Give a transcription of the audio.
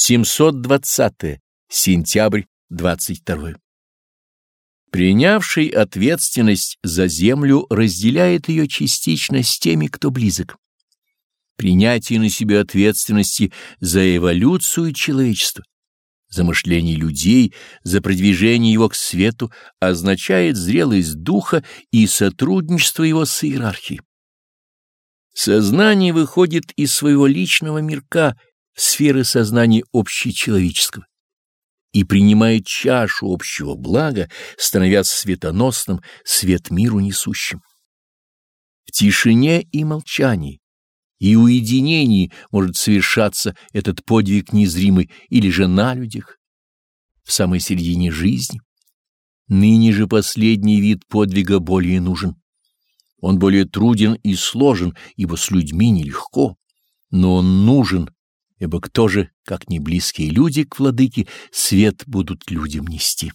720 сентябрь 22 Принявший ответственность за землю разделяет ее частично с теми, кто близок. Принятие на себя ответственности за эволюцию человечества, за мышление людей, за продвижение его к свету означает зрелость духа и сотрудничество его с иерархией. Сознание выходит из своего личного мирка сферы сознания общечеловеческого и принимает чашу общего блага, становясь светоносным, свет миру несущим. В тишине и молчании и уединении может совершаться этот подвиг незримый или же на людях, в самой середине жизни. Ныне же последний вид подвига более нужен. Он более труден и сложен, ибо с людьми нелегко, но он нужен, ибо кто же, как не близкие люди к владыке, свет будут людям нести.